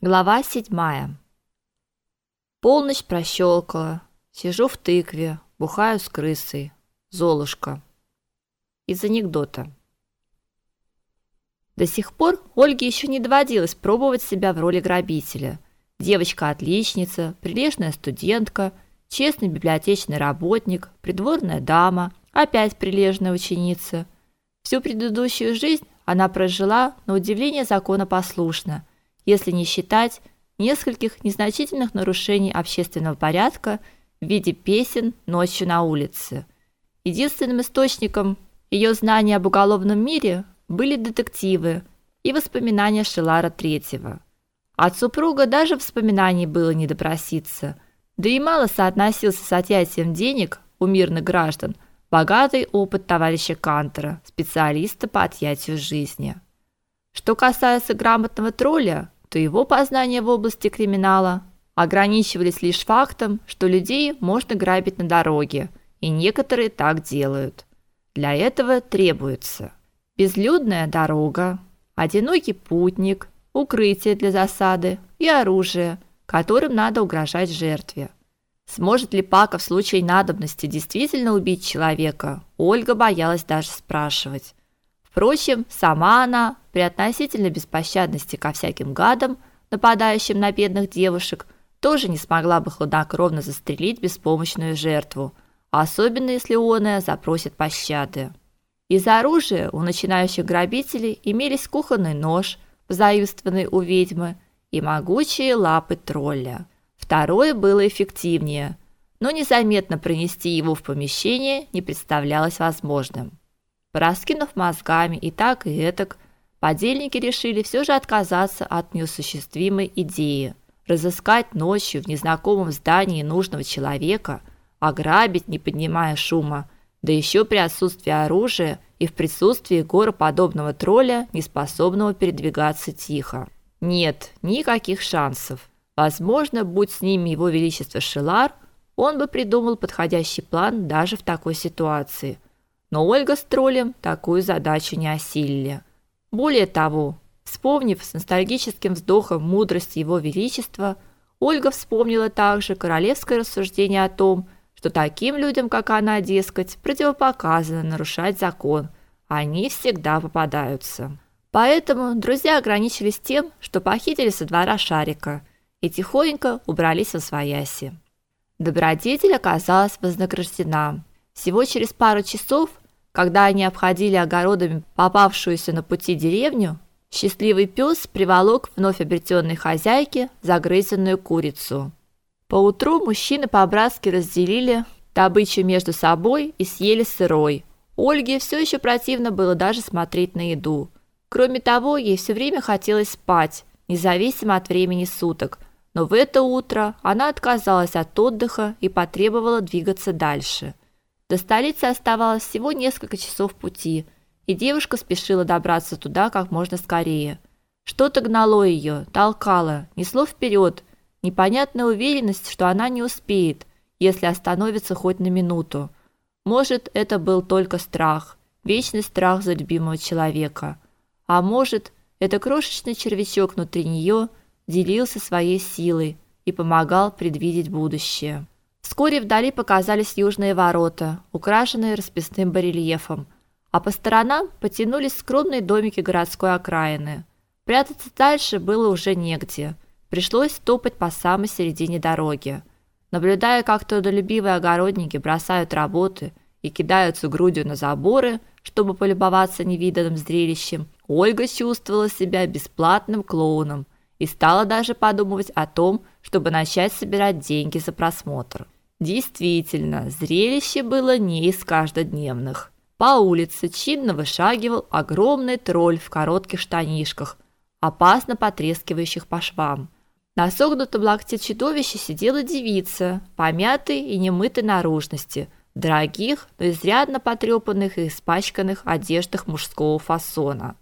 Глава седьмая. Полночь прощелкала. Сижу в тыкве, бухаю с крысой. Золушка. Из анекдота. До сих пор Ольге еще не доводилось пробовать себя в роли грабителя. Девочка-отличница, прилежная студентка, честный библиотечный работник, придворная дама, опять прилежная ученица. Всю предыдущую жизнь она прожила на удивление законопослушно – если не считать нескольких незначительных нарушений общественного порядка в виде песен ночью на улице. Единственным источником ее знаний об уголовном мире были детективы и воспоминания Шелара III. От супруга даже вспоминаний было не допроситься, да и мало соотносился с отъятием денег у мирных граждан богатый опыт товарища Кантера, специалиста по отъятию жизни. Что касается грамотного тролля, то его познания в области криминала ограничивались лишь фактом, что людей можно грабить на дороге, и некоторые так делают. Для этого требуется безлюдная дорога, одинокий путник, укрытие для засады и оружие, которым надо угрожать жертве. Сможет ли Пака в случае надобности действительно убить человека? Ольга боялась даже спрашивать. Впрочем, сама она при относительной беспощадности ко всяким гадам, нападающим на бедных девушек, тоже не смогла бы хладнокровно застрелить беспомощную жертву, особенно если оная запросит пощады. Из оружия у начинающих грабителей имелись кухонный нож, позаимствованный у ведьмы, и могучие лапы тролля. Второе было эффективнее, но незаметно пронести его в помещение не представлялось возможным. Пораскинув мозгами и так, и этак, подельники решили все же отказаться от неосуществимой идеи разыскать ночью в незнакомом здании нужного человека, ограбить, не поднимая шума, да еще при отсутствии оружия и в присутствии гороподобного тролля, не способного передвигаться тихо. Нет, никаких шансов. Возможно, будь с ними его величество Шелар, он бы придумал подходящий план даже в такой ситуации – но Ольга с троллем такую задачу не осилили. Более того, вспомнив с ностальгическим вздохом мудрость его величества, Ольга вспомнила также королевское рассуждение о том, что таким людям, как она, дескать, противопоказано нарушать закон. Они всегда попадаются. Поэтому друзья ограничились тем, что похитили со двора шарика и тихонько убрались во свояси. Добродетель оказалась вознаграждена. Всего через пару часов, когда они обходили огородами попавшуюся на пути деревню, счастливый пес приволок вновь обретенной хозяйке загрызенную курицу. Поутру мужчины по-братски разделили добычу между собой и съели сырой. Ольге все еще противно было даже смотреть на еду. Кроме того, ей все время хотелось спать, независимо от времени суток. Но в это утро она отказалась от отдыха и потребовала двигаться дальше. До столицы оставалось всего несколько часов пути, и девушка спешила добраться туда как можно скорее. Что-то гнало ее, толкало, несло вперед, непонятная уверенность, что она не успеет, если остановится хоть на минуту. Может, это был только страх, вечный страх за любимого человека. А может, это крошечный червячок внутри нее делился своей силой и помогал предвидеть будущее. Вскоре вдали показались южные ворота, украшенные расписным барельефом, а по сторонам потянулись скромные домики городской окраины. Прятаться дальше было уже негде. Пришлось топать по самой середине дороги. Наблюдая, как трудолюбивые огородники бросают работы и кидаются грудью на заборы, чтобы полюбоваться невиданным зрелищем, Ольга чувствовала себя бесплатным клоуном и стала даже подумывать о том, чтобы начать собирать деньги за просмотр. Действительно, зрелище было не из каждодневных. По улице чинно вышагивал огромный тролль в коротких штанишках, опасно потрескивающих по швам. На согнутом локте чудовища сидела девица, помятой и немытой наружности, дорогих, но изрядно потрепанных и испачканных одеждах мужского фасона.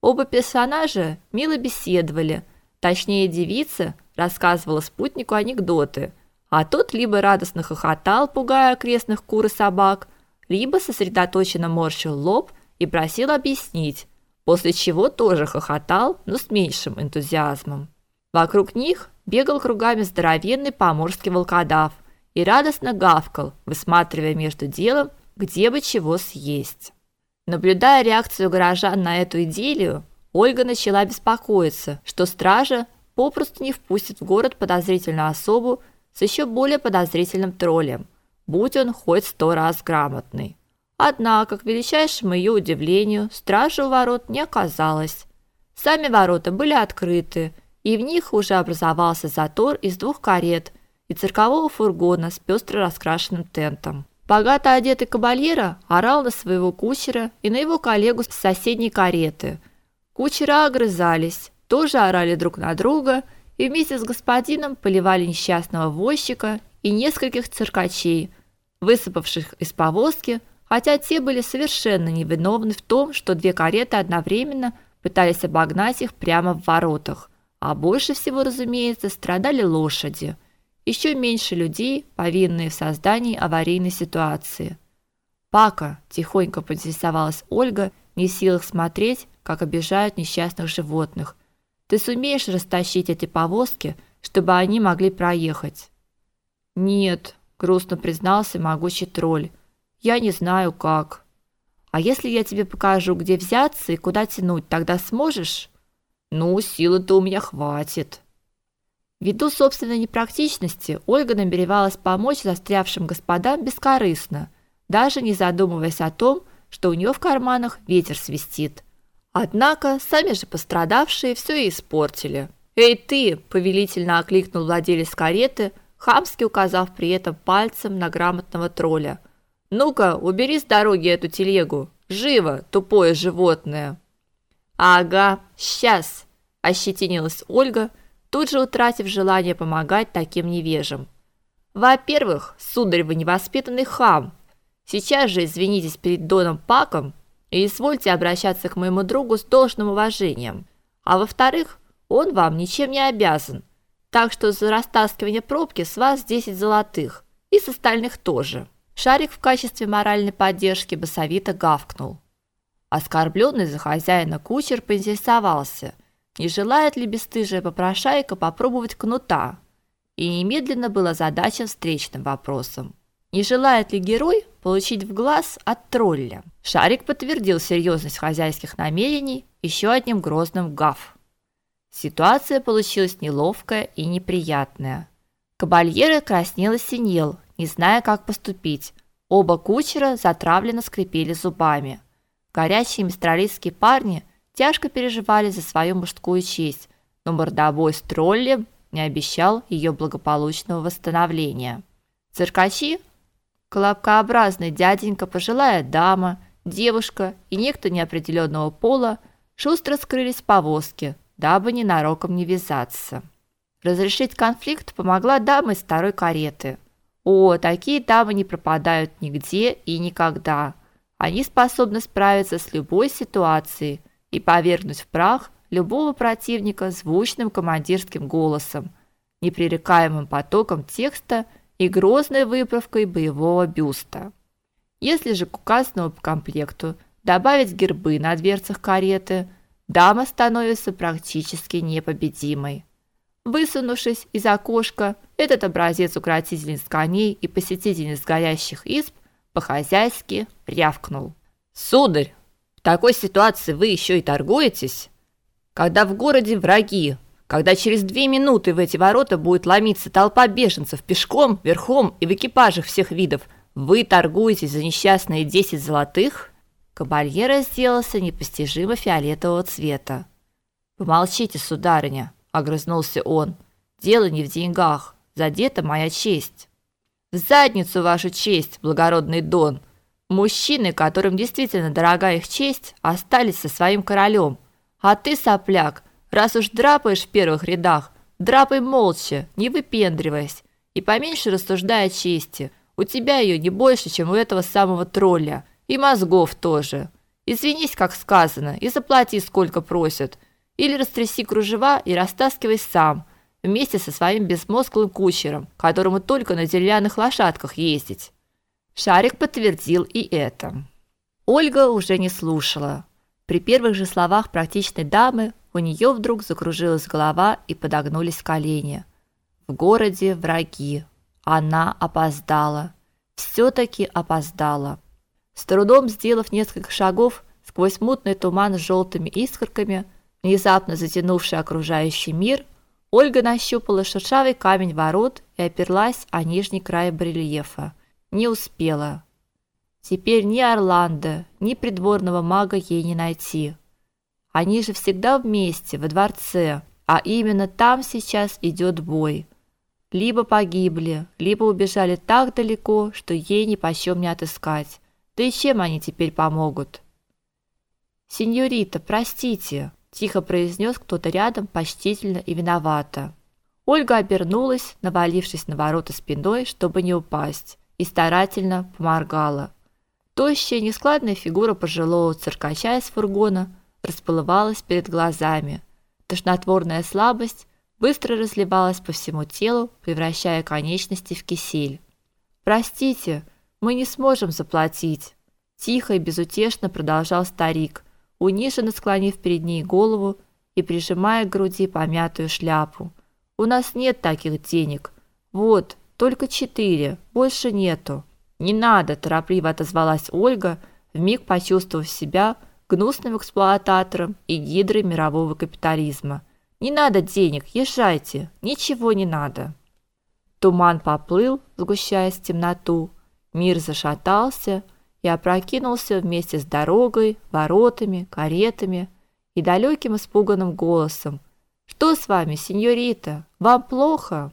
Оба персонажа мило беседовали, точнее девица рассказывала спутнику анекдоты – а тот либо радостно хохотал, пугая окрестных кур и собак, либо сосредоточенно морщил лоб и просил объяснить, после чего тоже хохотал, но с меньшим энтузиазмом. Вокруг них бегал кругами здоровенный поморский волкодав и радостно гавкал, высматривая между делом, где бы чего съесть. Наблюдая реакцию горожан на эту идиллию, Ольга начала беспокоиться, что стража попросту не впустит в город подозрительную особу с еще более подозрительным троллем, будь он хоть сто раз грамотный. Однако, к величайшему ее удивлению, стражи у ворот не оказалось. Сами ворота были открыты, и в них уже образовался затор из двух карет и циркового фургона с пестро раскрашенным тентом. Богато одетый кабальера орал на своего кучера и на его коллегу с соседней кареты. Кучера огрызались, тоже орали друг на друга и вместе с господином поливали несчастного возчика и нескольких циркачей, высыпавших из повозки, хотя те были совершенно невиновны в том, что две кареты одновременно пытались обогнать их прямо в воротах, а больше всего, разумеется, страдали лошади. Еще меньше людей, повинные в создании аварийной ситуации. Пака тихонько поинтересовалась Ольга, не в силах смотреть, как обижают несчастных животных. Ты сумеешь растащить эти повозки, чтобы они могли проехать? Нет, грустно признался могучий тролль. Я не знаю как. А если я тебе покажу, где взяться и куда тянуть, тогда сможешь? Ну, силы-то у меня хватит. Ввиду собственной непрактичности, Ольга намеревалась помочь застрявшим господам бескорыстно, даже не задумываясь о том, что у нее в карманах ветер свистит. Однако сами же пострадавшие все и испортили. "Эй ты!" повелительно окликнул владелец кареты, хамски указав при этом пальцем на грамотного тролля. Ну-ка, убери с дороги эту телегу. Живо, тупое животное. Ага, сейчас, ощетинилась Ольга, тут же утратив желание помогать таким невежам. Во-первых, сударь, вы невоспитанный хам. Сейчас же извинитесь перед Доном Паком и извольте обращаться к моему другу с должным уважением. А во-вторых, он вам ничем не обязан. Так что за растаскивание пробки с вас 10 золотых, и с остальных тоже. Шарик в качестве моральной поддержки басовито гавкнул. Оскорбленный за хозяина кучер поинтересовался, не желает ли бесстыжая попрошайка попробовать кнута, и немедленно был озадачен встречным вопросом. Не желает ли герой получить в глаз от тролля? Шарик подтвердил серьезность хозяйских намерений еще одним грозным гав. Ситуация получилась неловкая и неприятная. Кабальера краснел и синел, не зная, как поступить. Оба кучера затравленно скрипели зубами. Горячие мистралийские парни тяжко переживали за свою мужскую честь, но мордобой с троллем не обещал ее благополучного восстановления. Циркачи, колобкообразный дяденька, пожилая дама, девушка и некто неопределенного пола шустро скрылись в повозке, дабы ненароком не вязаться. Разрешить конфликт помогла дама из второй кареты – о, такие дамы не пропадают нигде и никогда. Они способны справиться с любой ситуацией и повергнуть в прах любого противника звучным командирским голосом, непререкаемым потоком текста и грозной выправкой боевого бюста. Если же к указанному комплекту добавить гербы на дверцах кареты, дама становится практически непобедимой. Высунувшись из окошка, этот образец укротительниц коней и посетительниц горящих изб по-хозяйски рявкнул. «Сударь, в такой ситуации вы еще и торгуетесь? Когда в городе враги, когда через две минуты в эти ворота будет ломиться толпа беженцев пешком, верхом и в экипажах всех видов, вы торгуетесь за несчастные десять золотых?» Кабальера сделался непостижимо фиолетового цвета. «Помолчите, сударыня», огрызнулся он. Дело не в деньгах, задета моя честь. В задницу вашу честь, благородный Дон. Мужчины, которым действительно дорога их честь, остались со своим королем. А ты, сопляк, раз уж драпаешь в первых рядах, драпай молча, не выпендриваясь, и поменьше рассуждай о чести. У тебя ее не больше, чем у этого самого тролля, и мозгов тоже. Извинись, как сказано, и заплати, сколько просят. Или растряси кружева и растаскивай сам, вместе со своим безмозглым кучером, которому только на деревянных лошадках ездить. Шарик подтвердил и это. Ольга уже не слушала. При первых же словах практичной дамы У нее вдруг закружилась голова и подогнулись колени. В городе враги. Она опоздала. все таки опоздала. С трудом сделав несколько шагов сквозь мутный туман с желтыми искорками, внезапно затянувший окружающий мир, Ольга нащупала шершавый камень ворот и оперлась о нижний край барельефа. Не успела. Теперь ни Орландо, ни придворного мага ей не найти. Они же всегда вместе во дворце, а именно там сейчас идет бой. Либо погибли, либо убежали так далеко, что ей ни почем не отыскать. Да и чем они теперь помогут? Сеньорита, простите, тихо произнес кто-то рядом, почтительно и виновато. Ольга обернулась, навалившись на ворота спиной, чтобы не упасть, и старательно поморгала. Тощая, нескладная фигура пожилого циркача из фургона расплывалась перед глазами. Тошнотворная слабость быстро разливалась по всему телу, превращая конечности в кисель. Простите, мы не сможем заплатить, тихо и безутешно продолжал старик, униженно склонив перед ней голову и прижимая к груди помятую шляпу. У нас нет таких денег. Вот, только четыре, больше нету. Не надо, торопливо отозвалась Ольга, вмиг почувствовав себя гнусным эксплуататором и гидрой мирового капитализма. Не надо денег, езжайте, ничего не надо. Туман поплыл, сгущаясь в темноту. Мир зашатался и опрокинулся вместе с дорогой, воротами, каретами и далеким испуганным голосом. Что с вами, сеньорита? Вам плохо?